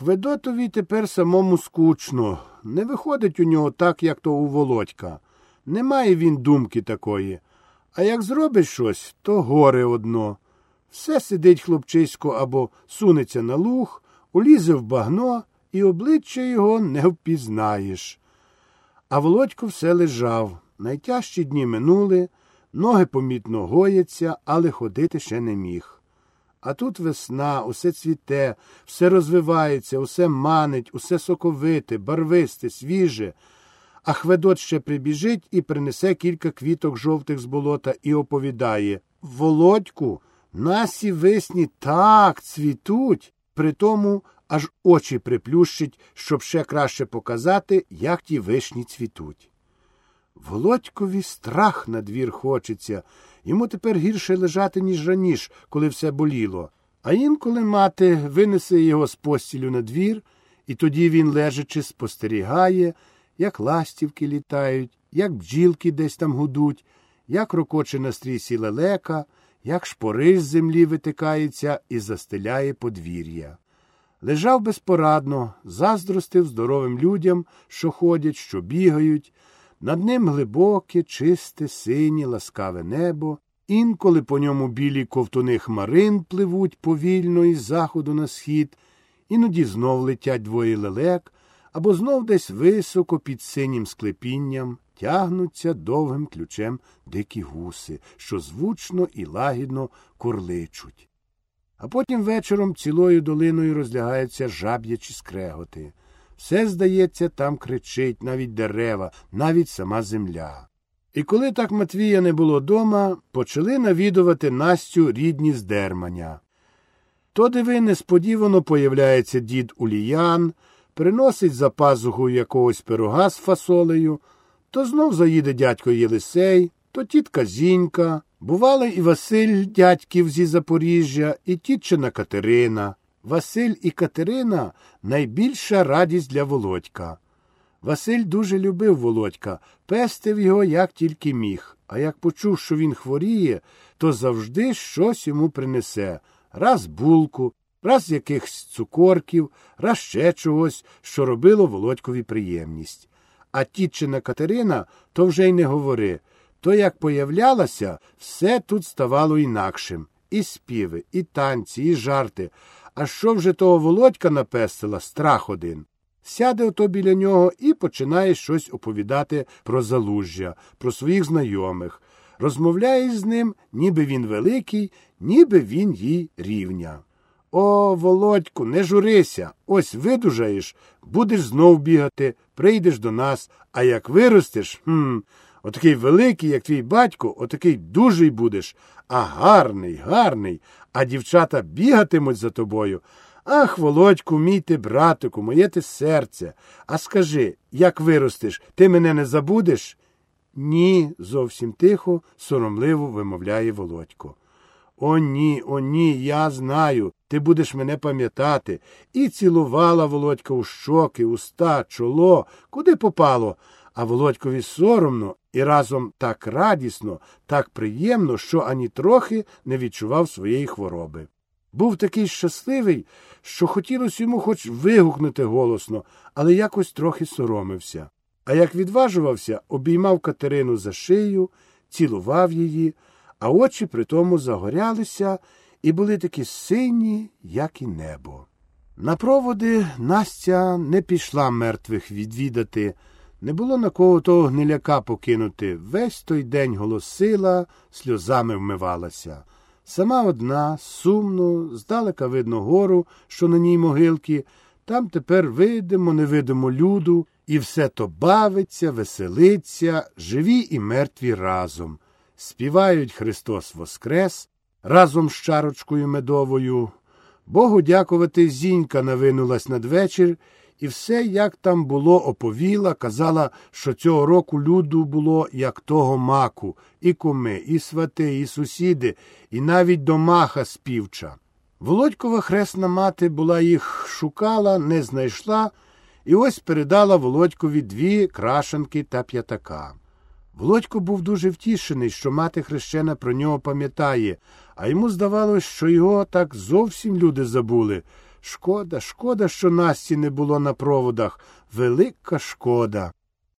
Хведотові тепер самому скучно. Не виходить у нього так, як то у Володька. Немає він думки такої. А як зробить щось, то горе одно. Все сидить хлопчисько або сунеться на луг, улізе в багно, і обличчя його не впізнаєш. А Володько все лежав. Найтяжчі дні минули, ноги помітно гояться, але ходити ще не міг. А тут весна, усе цвіте, все розвивається, усе манить, усе соковите, барвисте, свіже. А Хведот ще прибіжить і принесе кілька квіток жовтих з болота і оповідає Володьку, насі весні так цвітуть. Притому аж очі приплющить, щоб ще краще показати, як ті вишні цвітуть. Володькові страх на двір хочеться. Йому тепер гірше лежати, ніж раніш, коли все боліло. А інколи мати винесе його з постілю на двір, і тоді він, лежачи, спостерігає, як ластівки літають, як бджілки десь там гудуть, як рокоче на стрісі лелека, як шпори з землі витикається і застеляє подвір'я. Лежав безпорадно, заздростив здоровим людям, що ходять, що бігають. Над ним глибоке, чисте, синє, ласкаве небо, інколи по ньому білі ковтуни хмарин пливуть повільно із заходу на схід, іноді знов летять двоє лелек, або знов десь високо під синім склепінням тягнуться довгим ключем дикі гуси, що звучно і лагідно курличуть. А потім вечором цілою долиною розлягаються жаб'ячі скреготи. Все, здається, там кричить, навіть дерева, навіть сама земля. І коли так Матвія не було дома, почали навідувати Настю рідні з Дерманя. То, диви, несподівано появляється дід Уліян, приносить за пазуху якогось пирога з фасолею, то знов заїде дядько Єлисей, то тітка Зінька, бували і Василь дядьків зі Запоріжжя, і тітчина Катерина. Василь і Катерина найбільша радість для Володька. Василь дуже любив Володька, пестив його як тільки міг, а як почув, що він хворіє, то завжди щось йому принесе раз булку, раз якихось цукорків, раз ще чогось, що робило Володькові приємність. А тітчина Катерина то вже й не говори. То як появлялася, все тут ставало інакшим. І співи, і танці, і жарти. А що вже того володька напестила, страх один. Сяде ото біля нього і починає щось оповідати про залужжя, про своїх знайомих. Розмовляє з ним, ніби він великий, ніби він їй рівня. О, володьку, не журися, ось видужаєш, будеш знов бігати, прийдеш до нас, а як виростеш, хм, отакий великий, як твій батько, отакий дужий будеш, а гарний, гарний, а дівчата бігатимуть за тобою. Ах, володьку, мій ти, братику, моє ти серце. А скажи, як виростеш, ти мене не забудеш? Ні, зовсім тихо, соромливо вимовляє володько. О, ні, о, ні, я знаю, ти будеш мене пам'ятати. І цілувала володька у щоки, уста, чоло, куди попало. А володькові соромно і разом так радісно, так приємно, що ані трохи не відчував своєї хвороби. Був такий щасливий, що хотілося йому хоч вигукнути голосно, але якось трохи соромився. А як відважувався, обіймав Катерину за шию, цілував її, а очі при тому загорялися і були такі сині, як і небо. На проводи Настя не пішла мертвих відвідати. Не було на кого того гниляка покинути. Весь той день голосила, сльозами вмивалася. Сама одна, сумно, здалека видно гору, що на ній могилки, там тепер видимо, невидимо люду, і все то бавиться, веселиться, живі і мертві разом. Співають Христос Воскрес разом з чарочкою медовою. Богу дякувати, зінька навинулась надвечір і все, як там було, оповіла, казала, що цього року люду було, як того маку, і куми, і свати, і сусіди, і навіть домаха співча. Володькова хресна мати була їх шукала, не знайшла, і ось передала Володькові дві крашенки та п'ятака. Володько був дуже втішений, що мати хрещена про нього пам'ятає, а йому здавалось, що його так зовсім люди забули Шкода, шкода, що Насті не було на проводах. Велика шкода.